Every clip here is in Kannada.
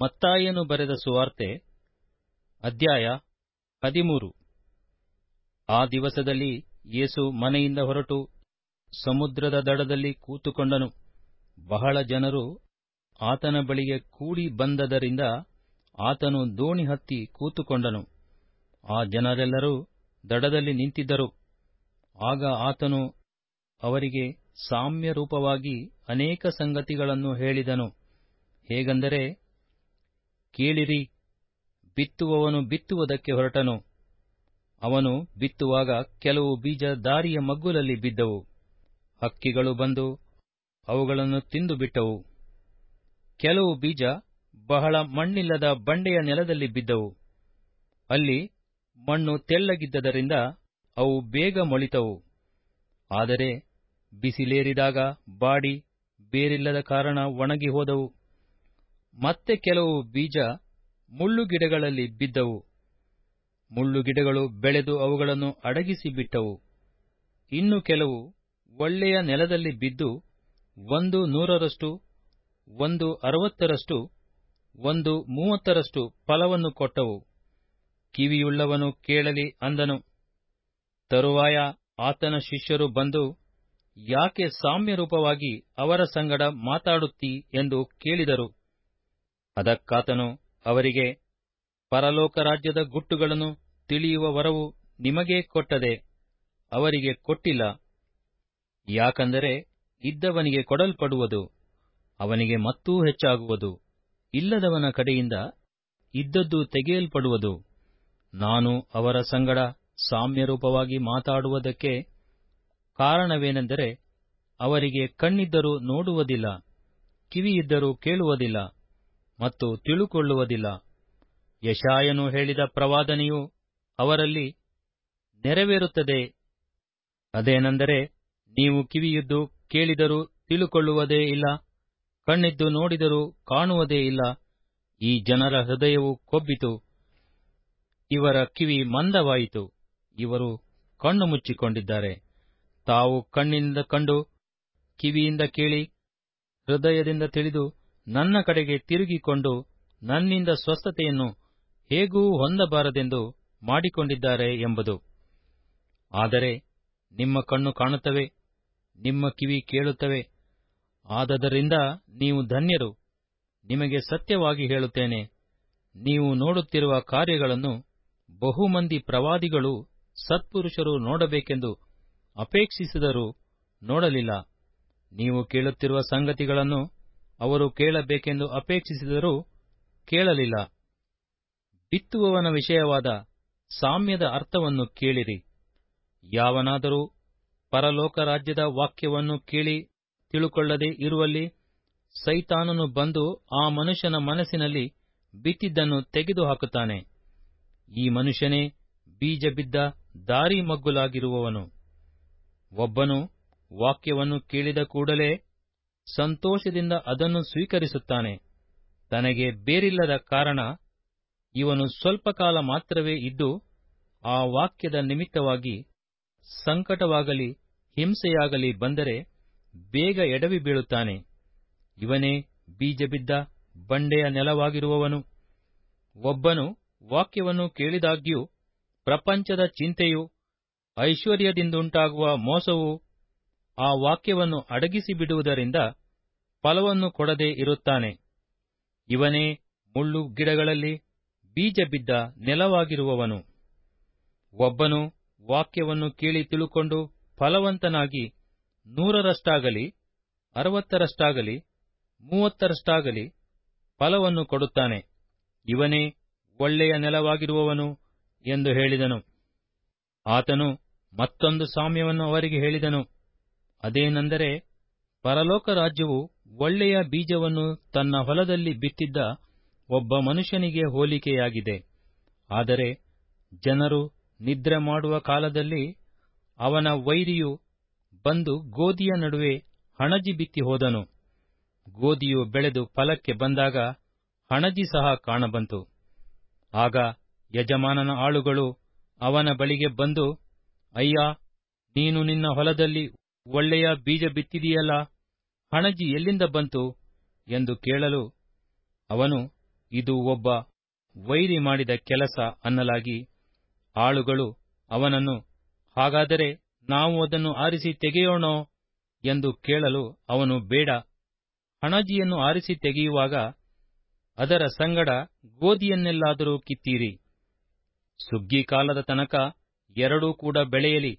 ಮತ್ತಾಯನು ಬರೆದ ಸುವಾರ್ತೆ, ಅಧ್ಯಾಯ ಹದಿಮೂರು. ಆ ದಿವಸದಲ್ಲಿ ಯೇಸು ಮನೆಯಿಂದ ಹೊರಟು ಸಮುದ್ರದ ದಡದಲ್ಲಿ ಕೂತುಕೊಂಡನು. ಬಹಳ ಜನರು ಆತನ ಬಳಿಗೆ ಕೂಡಿ ಬಂದದರಿಂದ ಆತನು ದೋಣಿ ಹತ್ತಿ ಕೂತುಕೊಂಡನು. ಆ ಜನರೆಲ್ಲರೂ ದಡದಲ್ಲಿ ನಿಂತಿದ್ದರು. ಆಗ ಆತನು ಅವರಿಗೆ ಸಾಮ್ಯರೂಪವಾಗಿ ಅನೇಕ ಸಂಗತಿಗಳನ್ನು ಹೇಳಿದನು. ಹೇಗೆಂದರೆ ಕೇಳಿರಿ, ಬಿತ್ತುವವನು ಬಿತ್ತುವುದಕ್ಕೆ ಹೊರಟನು. ಅವನು ಬಿತ್ತುವಾಗ ಕೆಲವು ಬೀಜ ದಾರಿಯ ಮಗ್ಗುಲಲ್ಲಿ ಬಿದ್ದವು. ಹಕ್ಕಿಗಳು ಬಂದು ಅವುಗಳನ್ನು ತಿಂದು ಬಿಟ್ಟವು. ಕೆಲವು ಬೀಜ ಬಹಳ ಮಣ್ಣಿಲ್ಲದ ಬಂಡೆಯ ನೆಲದಲ್ಲಿ ಬಿದ್ದವು. ಅಲ್ಲಿ ಮಣ್ಣು ತೆಳ್ಳಗಿದ್ದರಿಂದ ಅವು ಬೇಗ ಮೊಳಿತವು. ಆದರೆ ಬಿಸಿಲೇರಿದಾಗ ಬಾಡಿ ಬೇರಿಲ್ಲದ ಕಾರಣ ಒಣಗಿ ಹೋದವು. ಮತ್ತೆ ಕೆಲವು ಬೀಜ ಮುಳ್ಳುಗಿಡಗಳಲ್ಲಿ ಬಿದ್ದವು. ಮುಳ್ಳುಗಿಡಗಳು ಬೆಳೆದು ಅವುಗಳನ್ನು ಅಡಗಿಸಿ ಬಿಟ್ಟವು. ಇನ್ನು ಕೆಲವು ಒಳ್ಳೆಯ ನೆಲದಲ್ಲಿ ಬಿದ್ದು ಒಂದು ನೂರರಷ್ಟು, ಒಂದು ಅರವತ್ತರಷ್ಟು, ಒಂದು ಮೂವತ್ತರಷ್ಟು ಫಲವನ್ನು ಕೊಟ್ಟವು. ಕಿವಿಯುಳ್ಳವನು ಕೇಳಲಿ ಅಂದನು. ತರುವಾಯ ಆತನ ಶಿಷ್ಯರು ಬಂದು, ಯಾಕೆ ಸಾಮ್ಯರೂಪವಾಗಿ ಅವರ ಸಂಗಡ ಮಾತಾಡುತ್ತಿ ಎಂದು ಕೇಳಿದರು. ಅದಕ್ಕಾತನು ಅವರಿಗೆ ಪರಲೋಕ ರಾಜ್ಯದ ಗುಟ್ಟುಗಳನ್ನು ತಿಳಿಯುವ ವರವು ನಿಮಗೇ ಕೊಟ್ಟದೆ ಅವರಿಗೆ ಕೊಟ್ಟಿಲ್ಲ. ಯಾಕಂದರೆ ಇದ್ದವನಿಗೆ ಕೊಡಲ್ಪಡುವುದು, ಅವನಿಗೆ ಮತ್ತೂ ಹೆಚ್ಚಾಗುವುದು. ಇಲ್ಲದವನ ಕಡೆಯಿಂದ ಇದ್ದದ್ದು ತೆಗೆಯಲ್ಪಡುವುದು. ನಾನು ಅವರ ಸಂಗಡ ಸಾಮ್ಯರೂಪವಾಗಿ ಮಾತಾಡುವುದಕ್ಕೆ ಕಾರಣವೇನೆಂದರೆ ಅವರಿಗೆ ಕಣ್ಣಿದ್ದರೂ ನೋಡುವುದಿಲ್ಲ, ಕಿವಿಯಿದ್ದರೂ ಕೇಳುವುದಿಲ್ಲ. ಮತ್ತು ತಿಳುಕೊಳ್ಳುವುದಿಲ್ಲ. ಯಶಾಯನು ಹೇಳಿದ ಪ್ರವಾದನೆಯು ಅವರಲ್ಲಿ ನೆರವೇರುತ್ತದೆ. ಅದೇನೆಂದರೆ ನೀವು ಕಿವಿಯಿದ್ದು ಕೇಳಿದರೂ ತಿಳುಕೊಳ್ಳುವುದೇ ಇಲ್ಲ, ಕಣ್ಣಿದ್ದು ನೋಡಿದರೂ ಕಾಣುವುದೇ ಇಲ್ಲ. ಈ ಜನರ ಹೃದಯವು ಕೊಬ್ಬಿತು, ಇವರ ಕಿವಿ ಮಂದವಾಯಿತು, ಇವರು ಕಣ್ಣು ಮುಚ್ಚಿಕೊಂಡಿದ್ದಾರೆ. ತಾವು ಕಣ್ಣಿನಿಂದ ಕಂಡು, ಕಿವಿಯಿಂದ ಕೇಳಿ, ಹೃದಯದಿಂದ ತಿಳಿದು ನನ್ನ ಕಡೆಗೆ ತಿರುಗಿಕೊಂಡು ನನ್ನಿಂದ ಸ್ವಸ್ಥತೆಯನ್ನು ಹೇಗೂ ಹೊಂದಬಾರದೆಂದು ಮಾಡಿಕೊಂಡಿದ್ದಾರೆ ಎಂಬುದು. ಆದರೆ ನಿಮ್ಮ ಕಣ್ಣು ಕಾಣುತ್ತವೆ, ನಿಮ್ಮ ಕಿವಿ ಕೇಳುತ್ತವೆ. ಆದದರಿಂದ ನೀವು ಧನ್ಯರು. ನಿಮಗೆ ಸತ್ಯವಾಗಿ ಹೇಳುತ್ತೇನೆ, ನೀವು ನೋಡುತ್ತಿರುವ ಕಾರ್ಯಗಳನ್ನು ಬಹುಮಂದಿ ಪ್ರವಾದಿಗಳು, ಸತ್ಪುರುಷರು ನೋಡಬೇಕೆಂದು ಅಪೇಕ್ಷಿಸಿದರೂ ನೋಡಲಿಲ್ಲ. ನೀವು ಕೇಳುತ್ತಿರುವ ಸಂಗತಿಗಳನ್ನು ಅವರು ಕೇಳಬೇಕೆಂದು ಅಪೇಕ್ಷಿಸಿದರೂ ಕೇಳಲಿಲ್ಲ. ಬಿತ್ತುವವನ ವಿಷಯವಾದ ಸಾಮ್ಯದ ಅರ್ಥವನ್ನು ಕೇಳಿರಿ. ಯಾವನಾದರೂ ಪರಲೋಕ ರಾಜ್ಯದ ವಾಕ್ಯವನ್ನು ಕೇಳಿ ತಿಳುಕೊಳ್ಳದೆ ಇರುವಲ್ಲಿ ಸೈತಾನನು ಬಂದು ಆ ಮನುಷ್ಯನ ಮನಸ್ಸಿನಲ್ಲಿ ಬಿತ್ತಿದ್ದನ್ನು ತೆಗೆದುಹಾಕುತ್ತಾನೆ. ಈ ಮನುಷ್ಯನೇ ಬೀಜ ಬಿದ್ದ ದಾರಿ ಮಗ್ಗುಲಾಗಿರುವವನು. ಒಬ್ಬನು ವಾಕ್ಯವನ್ನು ಕೇಳಿದ ಕೂಡಲೇ ಸಂತೋಷದಿಂದ ಅದನ್ನು ಸ್ವೀಕರಿಸುತ್ತಾನೆ. ತನಗೆ ಬೇರಿಲ್ಲದ ಕಾರಣ ಇವನು ಸ್ವಲ್ಪ ಕಾಲ ಮಾತ್ರವೇ ಇದ್ದು ಆ ವಾಕ್ಯದ ನಿಮಿತ್ತವಾಗಿ ಸಂಕಟವಾಗಲಿ, ಹಿಂಸೆಯಾಗಲಿ ಬಂದರೆ ಬೇಗ ಎಡವಿ ಬೀಳುತ್ತಾನೆ. ಇವನೇ ಬೀಜ ಬಿದ್ದ ಬಂಡೆಯ ನೆಲವಾಗಿರುವವನು. ಒಬ್ಬನು ವಾಕ್ಯವನ್ನು ಕೇಳಿದಾಗ್ಯೂ ಪ್ರಪಂಚದ ಚಿಂತೆಯು ಐಶ್ವರ್ಯದಿಂದಂಟಾಗುವ ಮೋಸವು ಆ ವಾಕ್ಯವನ್ನು ಅಡಗಿಸಿ ಬಿಡುವುದರಿಂದ ಫಲವನ್ನು ಕೊಡದೆ ಇರುತ್ತಾನೆ. ಇವನೇ ಮುಳ್ಳು ಗಿಡಗಳಲ್ಲಿ ಬೀಜ ಬಿದ್ದ ನೆಲವಾಗಿರುವವನು. ಒಬ್ಬನು ವಾಕ್ಯವನ್ನು ಕೇಳಿ ತಿಳುಕೊಂಡು ಫಲವಂತನಾಗಿ ನೂರರಷ್ಟಾಗಲಿ, ಅರವತ್ತರಷ್ಟಾಗಲಿ, ಮೂವತ್ತರಷ್ಟಾಗಲಿ ಫಲವನ್ನು ಕೊಡುತ್ತಾನೆ. ಇವನೇ ಒಳ್ಳೆಯ ನೆಲವಾಗಿರುವವನು ಎಂದು ಹೇಳಿದನು. ಆತನು ಮತ್ತೊಂದು ಸಾಮ್ಯವನ್ನು ಅವರಿಗೆ ಹೇಳಿದನು. ಅದೇನೆಂದರೆ ಪರಲೋಕ ರಾಜ್ಯವು ಒಳ್ಳೆಯ ಬೀಜವನ್ನು ತನ್ನ ಹೊಲದಲ್ಲಿ ಬಿತ್ತಿದ್ದ ಒಬ್ಬ ಮನುಷ್ಯನಿಗೆ ಹೋಲಿಕೆಯಾಗಿದೆ. ಆದರೆ ಜನರು ನಿದ್ರೆ ಮಾಡುವ ಕಾಲದಲ್ಲಿ ಅವನ ವೈರಿಯು ಬಂದು ಗೋಧಿಯ ನಡುವೆ ಹಣಜಿ ಬಿತ್ತಿ ಹೋದನು. ಗೋಧಿಯು ಬೆಳೆದು ಫಲಕ್ಕೆ ಬಂದಾಗ ಹಣಜಿ ಸಹ ಕಾಣಬಂತು. ಆಗ ಯಜಮಾನನ ಆಳುಗಳು ಅವನ ಬಳಿಗೆ ಬಂದು, ಅಯ್ಯ, ನೀನು ನಿನ್ನ ಹೊಲದಲ್ಲಿ ಒಳ್ಳೆಯ ಬೀಜ ಬಿತ್ತಿದೆಯಲ್ಲ ಹಣಜಿ ಎಲ್ಲಿಂದ ಬಂತು ಎಂದು ಕೇಳಲು ಅವನು, ಇದು ಒಬ್ಬ ವೈರಿ ಮಾಡಿದ ಕೆಲಸ ಅನ್ನಲಾಗಿ ಆಳುಗಳು ಅವನನ್ನು, ಹಾಗಾದರೆ ನಾವು ಅದನ್ನು ಆರಿಸಿ ತೆಗೆಯೋಣೋ ಎಂದು ಕೇಳಲು ಅವನು, ಬೇಡ. ಹಣಜಿಯನ್ನು ಆರಿಸಿ ತೆಗೆಯುವಾಗ ಅದರ ಸಂಗಡ ಗೋಧಿಯನ್ನೆಲ್ಲಾದರೂ ಕಿತ್ತೀರಿ. ಸುಗ್ಗಿ ಕಾಲದ ತನಕ ಎರಡೂ ಕೂಡ ಬೆಳೆಯಲಿ.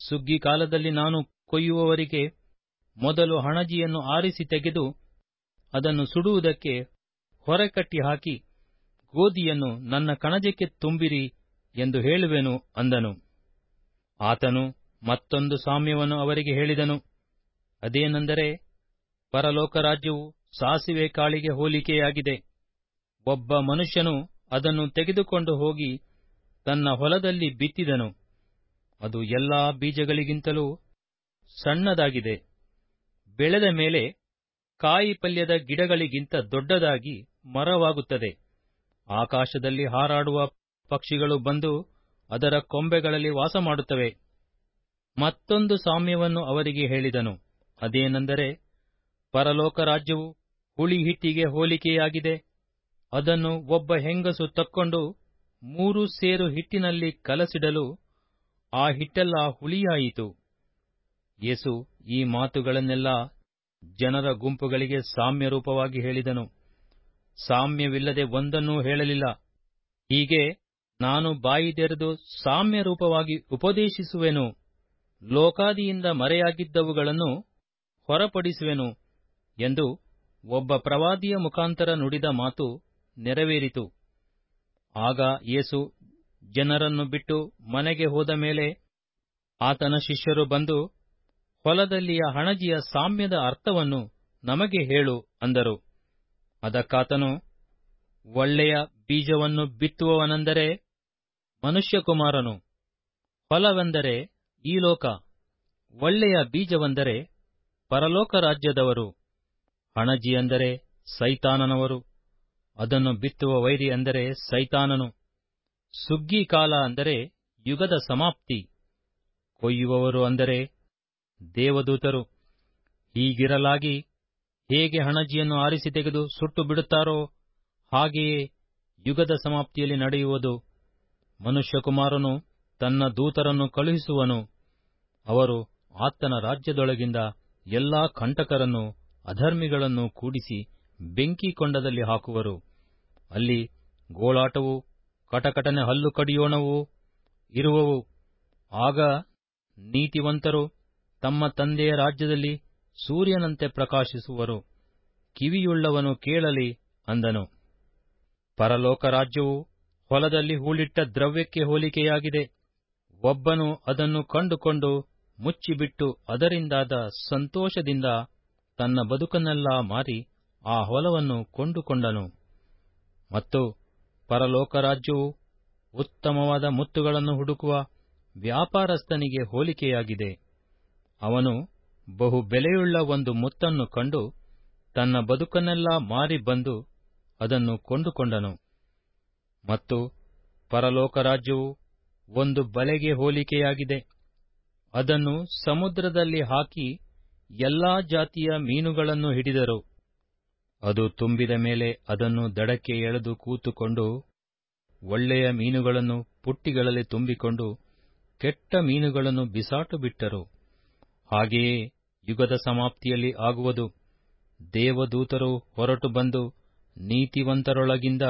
ಸುಗ್ಗಿ ಕಾಲದಲ್ಲಿ ನಾನು ಕೊಯ್ಯುವವರಿಗೆ ಮೊದಲು ಹಣಜಿಯನ್ನು ಆರಿಸಿ ತೆಗೆದು ಅದನ್ನು ಸುಡುವುದಕ್ಕೆ ಹೊರಕಟ್ಟಿ ಹಾಕಿ, ಗೋಧಿಯನ್ನು ನನ್ನ ಕಣಜಕ್ಕೆ ತುಂಬಿರಿ ಎಂದು ಹೇಳುವೆನು ಅಂದನು. ಆತನು ಮತ್ತೊಂದು ಸಾಮ್ಯವನ್ನು ಅವರಿಗೆ ಹೇಳಿದನು. ಅದೇನೆಂದರೆ ಪರಲೋಕ ರಾಜ್ಯವು ಸಾಸಿವೆ ಕಾಳಿಗೆ ಹೋಲಿಕೆಯಾಗಿದೆ. ಒಬ್ಬ ಮನುಷ್ಯನು ಅದನ್ನು ತೆಗೆದುಕೊಂಡು ಹೋಗಿ ತನ್ನ ಹೊಲದಲ್ಲಿ ಬಿತ್ತಿದನು. ಅದು ಎಲ್ಲಾ ಬೀಜಗಳಿಗಿಂತಲೂ ಸಣ್ಣದಾಗಿದೆ. ಬೆಳೆದ ಮೇಲೆ ಕಾಯಿಪಲ್ಯದ ಗಿಡಗಳಿಗಿಂತ ದೊಡ್ಡದಾಗಿ ಮರವಾಗುತ್ತದೆ. ಆಕಾಶದಲ್ಲಿ ಹಾರಾಡುವ ಪಕ್ಷಿಗಳು ಬಂದು ಅದರ ಕೊಂಬೆಗಳಲ್ಲಿ ವಾಸ ಮಾಡುತ್ತವೆ. ಮತ್ತೊಂದು ಸಾಮ್ಯವನ್ನು ಅವರಿಗೆ ಹೇಳಿದನು. ಅದೇನೆಂದರೆ, ಪರಲೋಕ ರಾಜ್ಯವು ಹುಳಿ ಹಿಟ್ಟಿಗೆ ಹೋಲಿಕೆಯಾಗಿದೆ. ಅದನ್ನು ಒಬ್ಬ ಹೆಂಗಸು ತಕ್ಕೊಂಡು ಮೂರು ಸೇರು ಹಿಟ್ಟಿನಲ್ಲಿ ಕಲಸಿಡಲು ಆ ಹಿಟ್ಟೆಲ್ಲ ಹುಳಿಯಾಯಿತು. ಯೇಸು ಈ ಮಾತುಗಳನ್ನೆಲ್ಲ ಜನರ ಗುಂಪುಗಳಿಗೆ ಸಾಮ್ಯ ರೂಪವಾಗಿ ಹೇಳಿದನು. ಸಾಮ್ಯವಿಲ್ಲದೆ ಒಂದನ್ನೂ ಹೇಳಲಿಲ್ಲ. ಹೀಗೆ ನಾನು ಬಾಯಿದೆರೆದು ಸಾಮ್ಯ ರೂಪವಾಗಿ ಉಪದೇಶಿಸುವೆನು. ಲೋಕಾದಿಯಿಂದ ಮರೆಯಾಗಿದ್ದವುಗಳನ್ನು ಹೊರಪಡಿಸುವೆನು ಎಂದು ಒಬ್ಬ ಪ್ರವಾದಿಯ ಮುಖಾಂತರ ನುಡಿದ ಮಾತು ನೆರವೇರಿತು. ಆಗ ಯೇಸು ಜನರನ್ನು ಬಿಟ್ಟು ಮನೆಗೆ ಹೋದ ಮೇಲೆ ಆತನ ಶಿಷ್ಯರು ಬಂದು ಹೊಲದಲ್ಲಿಯ ಹಣಜಿಯ ಸಾಮ್ಯದ ಅರ್ಥವನ್ನು ನಮಗೆ ಹೇಳು ಅಂದರು. ಅದಕ್ಕಾತನು, ಒಳ್ಳೆಯ ಬೀಜವನ್ನು ಬಿತ್ತುವವನೆಂದರೆ ಮನುಷ್ಯಕುಮಾರನು, ಹೊಲವೆಂದರೆ ಈ ಲೋಕ, ಒಳ್ಳೆಯ ಬೀಜವೆಂದರೆ ಪರಲೋಕ ರಾಜ್ಯದವರು, ಹಣಜಿ ಅಂದರೆ ಸೈತಾನನವರು, ಅದನ್ನು ಬಿತ್ತುವ ವೈರಿ ಅಂದರೆ ಸೈತಾನನು, ಸುಗ್ಗಿ ಕಾಲ ಅಂದರೆ ಯುಗದ ಸಮಾಪ್ತಿ, ಕೊಯ್ಯುವವರು ಅಂದರೆ ದೇವದೂತರು, ಹೀಗಿರಲಾಗಿ ಹೇಗೆ ಹಣಜಿಯನ್ನು ಆರಿಸಿ ತೆಗೆದು ಸುಟ್ಟು ಬಿಡುತ್ತಾರೋ ಹಾಗೆಯೇ ಯುಗದ ಸಮಾಪ್ತಿಯಲ್ಲಿ ನಡೆಯುವುದು. ಮನುಷ್ಯಕುಮಾರನು ತನ್ನ ದೂತರನ್ನು ಕಳುಹಿಸುವನು. ಅವರು ಆತನ ರಾಜ್ಯದೊಳಗಿಂದ ಎಲ್ಲಾ ಕಂಟಕರನ್ನು, ಅಧರ್ಮಿಗಳನ್ನು ಕೂಡಿಸಿ ಬೆಂಕಿ ಕೊಂಡದಲ್ಲಿ ಹಾಕುವರು. ಅಲ್ಲಿ ಗೋಳಾಟವು, ಕಟಕಟನೆ ಹಲ್ಲು ಕಡಿಯೋಣವೂ ಇರುವವು. ಆಗ ನೀತಿವಂತರು ತಮ್ಮ ತಂದೆಯ ರಾಜ್ಯದಲ್ಲಿ ಸೂರ್ಯನಂತೆ ಪ್ರಕಾಶಿಸುವರು. ಕಿವಿಯುಳ್ಳವನು ಕೇಳಲಿ ಅಂದನು. ಪರಲೋಕ ರಾಜ್ಯವು ಹೊಲದಲ್ಲಿ ಹೂಳಿಟ್ಟ ದ್ರವ್ಯಕ್ಕೆ ಹೋಲಿಕೆಯಾಗಿದೆ. ಒಬ್ಬನು ಅದನ್ನು ಕಂಡುಕೊಂಡು ಮುಚ್ಚಿಬಿಟ್ಟು ಅದರಿಂದಾದ ಸಂತೋಷದಿಂದ ತನ್ನ ಬದುಕನ್ನೆಲ್ಲ ಮಾರಿ ಆ ಹೊಲವನ್ನು ಕೊಂಡುಕೊಂಡನು. ಮತ್ತು ಪರಲೋಕ ರಾಜ್ಯವು ಉತ್ತಮವಾದ ಮುತ್ತುಗಳನ್ನು ಹುಡುಕುವ ವ್ಯಾಪಾರಸ್ಥನಿಗೆ ಹೋಲಿಕೆಯಾಗಿದೆ. ಅವನು ಬಹು ಬೆಲೆಯುಳ್ಳ ಒಂದು ಮುತ್ತನ್ನು ಕಂಡು ತನ್ನ ಬದುಕನ್ನೆಲ್ಲ ಮಾರಿ ಬಂದು ಅದನ್ನು ಕೊಂಡುಕೊಂಡನು. ಮತ್ತು ಪರಲೋಕ ರಾಜ್ಯವು ಒಂದು ಬಲೆಗೆ ಹೋಲಿಕೆಯಾಗಿದೆ. ಅದನ್ನು ಸಮುದ್ರದಲ್ಲಿ ಹಾಕಿ ಎಲ್ಲಾ ಜಾತಿಯ ಮೀನುಗಳನ್ನು ಹಿಡಿದರು. ಅದು ತುಂಬಿದ ಮೇಲೆ ಅದನ್ನು ದಡಕ್ಕೆ ಎಳೆದು ಕೂತುಕೊಂಡು ಒಳ್ಳೆಯ ಮೀನುಗಳನ್ನು ಪುಟ್ಟಿಗಳಲ್ಲಿ ತುಂಬಿಕೊಂಡು ಕೆಟ್ಟ ಮೀನುಗಳನ್ನು ಬಿಸಾಟು ಬಿಟ್ಟರು. ಹಾಗೆಯೇ ಯುಗದ ಸಮಾಪ್ತಿಯಲ್ಲಿ ಆಗುವುದು. ದೇವದೂತರು ಹೊರಟು ಬಂದು ನೀತಿವಂತರೊಳಗಿಂದ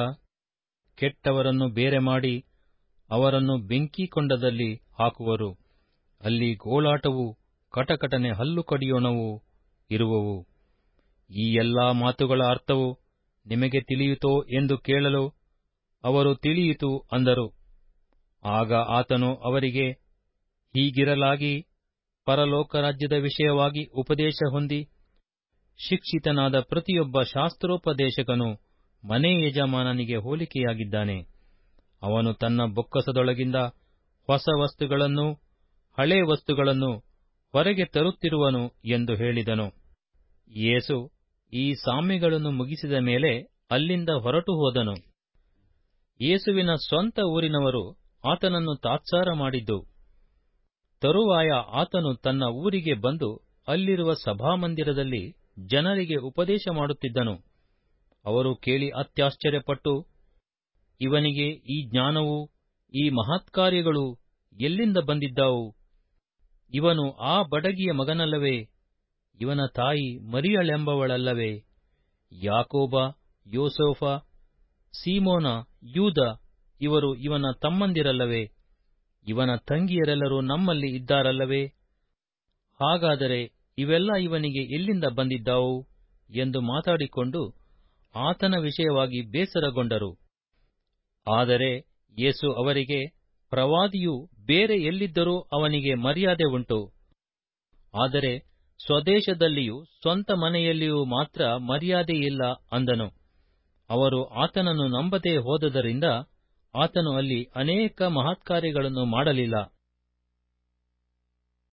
ಕೆಟ್ಟವರನ್ನು ಬೇರೆ ಮಾಡಿ ಅವರನ್ನು ಬೆಂಕಿ ಕೊಂಡದಲ್ಲಿ ಹಾಕುವರು. ಅಲ್ಲಿ ಗೋಳಾಟವು ಕಟಕಟನೆ ಹಲ್ಲು ಕಡಿಯೋಣವು ಇರುವವು. ಈ ಎಲ್ಲಾ ಮಾತುಗಳ ಅರ್ಥವು ನಿಮಗೆ ತಿಳಿಯಿತೋ ಎಂದು ಕೇಳಲು ಅವರು ತಿಳಿಯಿತು ಅಂದರು. ಆಗ ಆತನು ಅವರಿಗೆ ಹೀಗಿರಲಾಗಿ ಪರಲೋಕ ರಾಜ್ಯದ ವಿಷಯವಾಗಿ ಉಪದೇಶ ಹೊಂದಿ ಶಿಕ್ಷಿತನಾದ ಪ್ರತಿಯೊಬ್ಬ ಶಾಸ್ತ್ರೋಪದೇಶಕನು ಮನೆ ಯಜಮಾನನಿಗೆ ಹೋಲಿಕೆಯಾಗಿದ್ದಾನೆ. ಅವನು ತನ್ನ ಬೊಕ್ಕಸದೊಳಗಿಂದ ಹೊಸ ವಸ್ತುಗಳನ್ನು, ಹಳೆ ವಸ್ತುಗಳನ್ನು ಹೊರಗೆ ತರುತ್ತಿರುವನು ಎಂದು ಹೇಳಿದನು. ಯೇಸು ಈ ಸಾಮ್ಯಗಳನ್ನು ಮುಗಿಸಿದ ಮೇಲೆ ಅಲ್ಲಿಂದ ಹೊರಟು ಹೋದನು. ಯೇಸುವಿನ ಸ್ವಂತ ಊರಿನವರು ಆತನನ್ನು ತಾತ್ಸಾರ ಮಾಡಿದ್ದು. ತರುವಾಯ ಆತನು ತನ್ನ ಊರಿಗೆ ಬಂದು ಅಲ್ಲಿರುವ ಸಭಾಮಂದಿರದಲ್ಲಿ ಜನರಿಗೆ ಉಪದೇಶ ಮಾಡುತ್ತಿದ್ದನು. ಅವರು ಕೇಳಿ ಅತ್ಯಾಶ್ಚರ್ಯಪಟ್ಟು, ಇವನಿಗೆ ಈ ಜ್ಞಾನವು, ಈ ಮಹತ್ಕಾರ್ಯಗಳು ಎಲ್ಲಿಂದ ಬಂದಿದ್ದಾವು? ಇವನು ಆ ಬಡಗಿಯ ಮಗನಲ್ಲವೇ? ಇವನ ತಾಯಿ ಮರಿಯಳೆಂಬವಳಲ್ಲವೇ? ಯಾಕೋಬ, ಯೋಸೋಫ, ಸೀಮೋನ, ಯೂದ, ಇವರು ಇವನ ತಮ್ಮಂದಿರಲ್ಲವೇ? ಇವನ ತಂಗಿಯರೆಲ್ಲರೂ ನಮ್ಮಲ್ಲಿ ಇದ್ದಾರಲ್ಲವೇ? ಹಾಗಾದರೆ ಇವೆಲ್ಲ ಇವನಿಗೆ ಎಲ್ಲಿಂದ ಬಂದಿದ್ದಾವು? ಎಂದು ಮಾತಾಡಿಕೊಂಡು ಆತನ ವಿಷಯವಾಗಿ ಬೇಸರಗೊಂಡರು. ಆದರೆ ಯೇಸು ಅವರಿಗೆ, ಪ್ರವಾದಿಯು ಬೇರೆ ಎಲ್ಲಿದ್ದರೂ ಅವನಿಗೆ ಮರ್ಯಾದೆ ಉಂಟು. ಆದರೆ ಸ್ವದೇಶದಲ್ಲಿಯೂ ಸ್ವಂತ ಮನೆಯಲ್ಲಿಯೂ ಮಾತ್ರ ಮರ್ಯಾದೆಯಿಲ್ಲ ಅಂದನು. ಅವರು ಆತನನ್ನು ನಂಬದೆ ಹೋದದರಿಂದ ಆತನು ಅಲ್ಲಿ ಅನೇಕ ಮಹತ್ಕಾರ್ಯಗಳನ್ನು ಮಾಡಲಿಲ್ಲ.